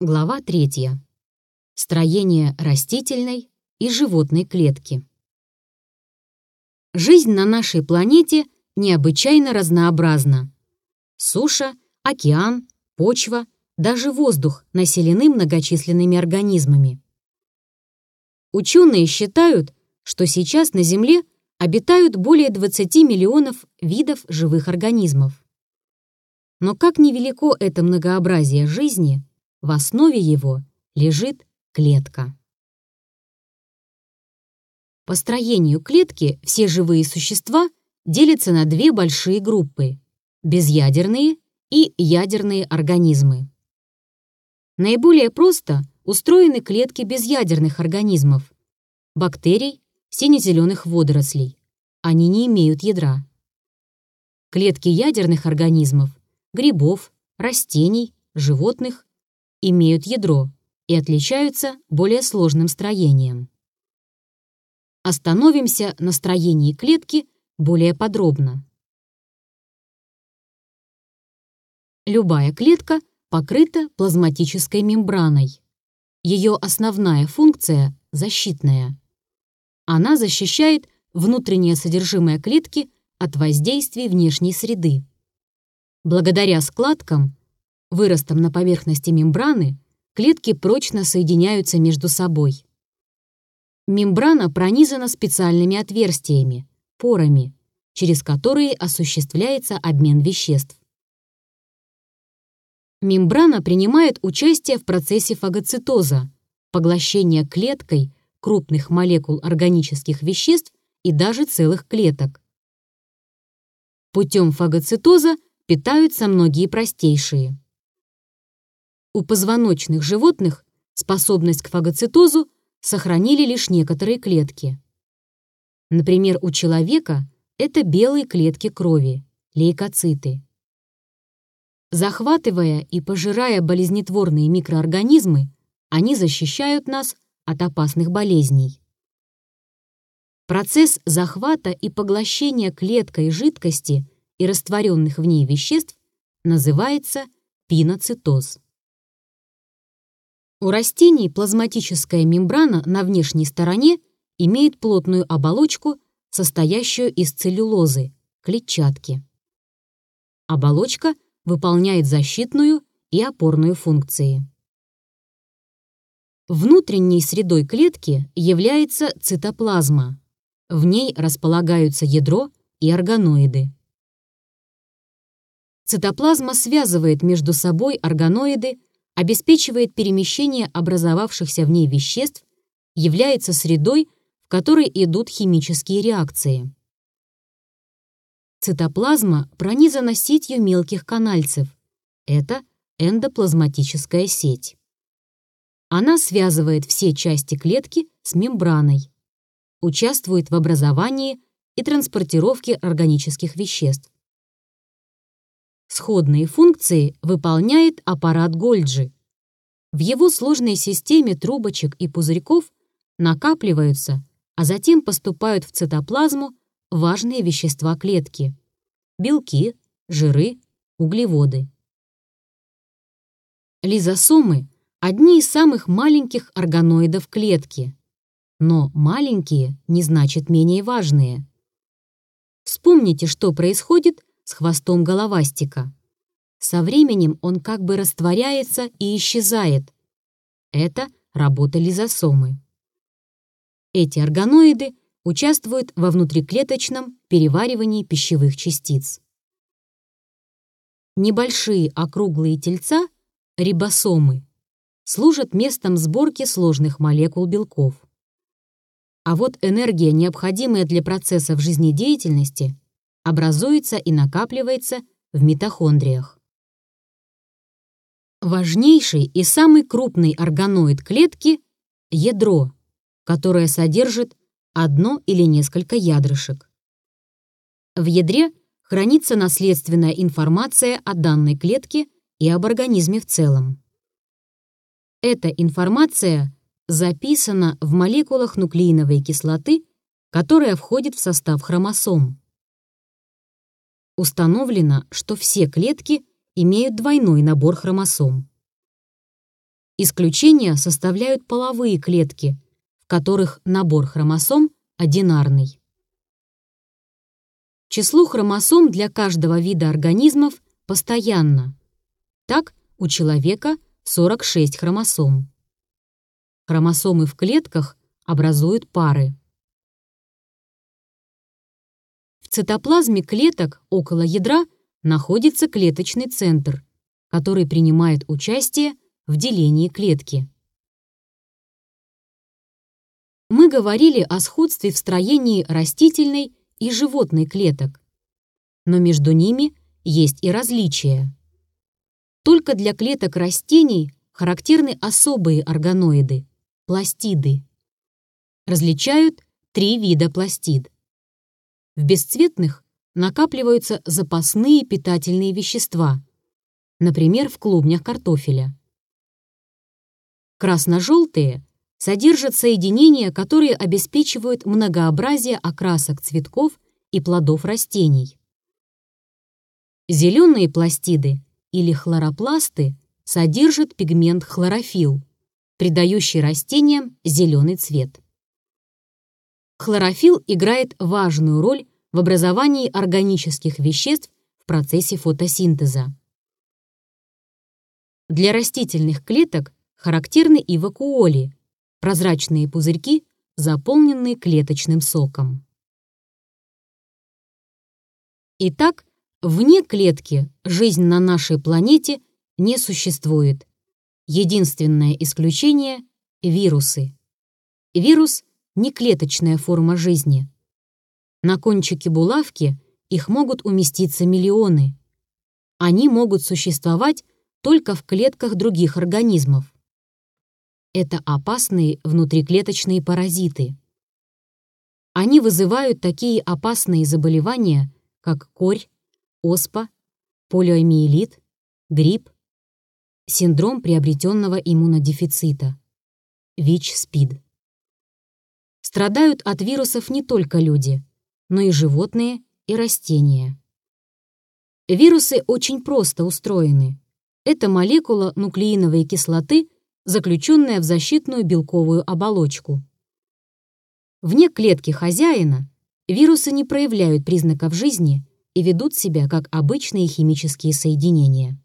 Глава 3. Строение растительной и животной клетки. Жизнь на нашей планете необычайно разнообразна. Суша, океан, почва, даже воздух населены многочисленными организмами. Ученые считают, что сейчас на Земле обитают более 20 миллионов видов живых организмов. Но как невелико это многообразие жизни – в основе его лежит клетка. По строению клетки все живые существа делятся на две большие группы – безъядерные и ядерные организмы. Наиболее просто устроены клетки безъядерных организмов – бактерий, сине-зеленых водорослей. Они не имеют ядра. Клетки ядерных организмов – грибов, растений, животных имеют ядро и отличаются более сложным строением. Остановимся на строении клетки более подробно. Любая клетка покрыта плазматической мембраной. Ее основная функция – защитная. Она защищает внутреннее содержимое клетки от воздействий внешней среды. Благодаря складкам выростом на поверхности мембраны, клетки прочно соединяются между собой. Мембрана пронизана специальными отверстиями, порами, через которые осуществляется обмен веществ. Мембрана принимает участие в процессе фагоцитоза, поглощения клеткой крупных молекул органических веществ и даже целых клеток. Путем фагоцитоза питаются многие простейшие. У позвоночных животных способность к фагоцитозу сохранили лишь некоторые клетки. Например, у человека это белые клетки крови, лейкоциты. Захватывая и пожирая болезнетворные микроорганизмы, они защищают нас от опасных болезней. Процесс захвата и поглощения клеткой жидкости и растворенных в ней веществ называется пиноцитоз. У растений плазматическая мембрана на внешней стороне имеет плотную оболочку, состоящую из целлюлозы, клетчатки. Оболочка выполняет защитную и опорную функции. Внутренней средой клетки является цитоплазма. В ней располагаются ядро и органоиды. Цитоплазма связывает между собой органоиды обеспечивает перемещение образовавшихся в ней веществ, является средой, в которой идут химические реакции. Цитоплазма пронизана сетью мелких канальцев. Это эндоплазматическая сеть. Она связывает все части клетки с мембраной, участвует в образовании и транспортировке органических веществ. Сходные функции выполняет аппарат Гольджи. В его сложной системе трубочек и пузырьков накапливаются, а затем поступают в цитоплазму важные вещества клетки – белки, жиры, углеводы. Лизосомы – одни из самых маленьких органоидов клетки, но маленькие не значит менее важные. Вспомните, что происходит, с хвостом головастика. Со временем он как бы растворяется и исчезает. Это работа лизосомы. Эти органоиды участвуют во внутриклеточном переваривании пищевых частиц. Небольшие округлые тельца, рибосомы, служат местом сборки сложных молекул белков. А вот энергия, необходимая для процессов жизнедеятельности, образуется и накапливается в митохондриях. Важнейший и самый крупный органоид клетки – ядро, которое содержит одно или несколько ядрышек. В ядре хранится наследственная информация о данной клетке и об организме в целом. Эта информация записана в молекулах нуклеиновой кислоты, которая входит в состав хромосом. Установлено, что все клетки имеют двойной набор хромосом. Исключения составляют половые клетки, в которых набор хромосом одинарный. Число хромосом для каждого вида организмов постоянно. Так, у человека 46 хромосом. Хромосомы в клетках образуют пары. В цитоплазме клеток около ядра находится клеточный центр, который принимает участие в делении клетки. Мы говорили о сходстве в строении растительной и животной клеток, но между ними есть и различия. Только для клеток растений характерны особые органоиды – пластиды. Различают три вида пластид. В бесцветных накапливаются запасные питательные вещества, например, в клубнях картофеля. Красно-желтые содержат соединения, которые обеспечивают многообразие окрасок цветков и плодов растений. Зеленые пластиды или хлоропласты содержат пигмент хлорофилл, придающий растениям зеленый цвет. Хлорофилл играет важную роль в образовании органических веществ в процессе фотосинтеза. Для растительных клеток характерны и вакуоли, прозрачные пузырьки, заполненные клеточным соком. Итак, вне клетки жизнь на нашей планете не существует. Единственное исключение — вирусы. Вирус — не клеточная форма жизни. На кончике булавки их могут уместиться миллионы. Они могут существовать только в клетках других организмов это опасные внутриклеточные паразиты. Они вызывают такие опасные заболевания, как корь, оспа, полиомиелит, грипп, синдром приобретенного иммунодефицита, ВИЧ-СПИД. Страдают от вирусов не только люди, но и животные и растения. Вирусы очень просто устроены. Это молекула нуклеиновой кислоты – заключенная в защитную белковую оболочку. Вне клетки хозяина вирусы не проявляют признаков жизни и ведут себя как обычные химические соединения.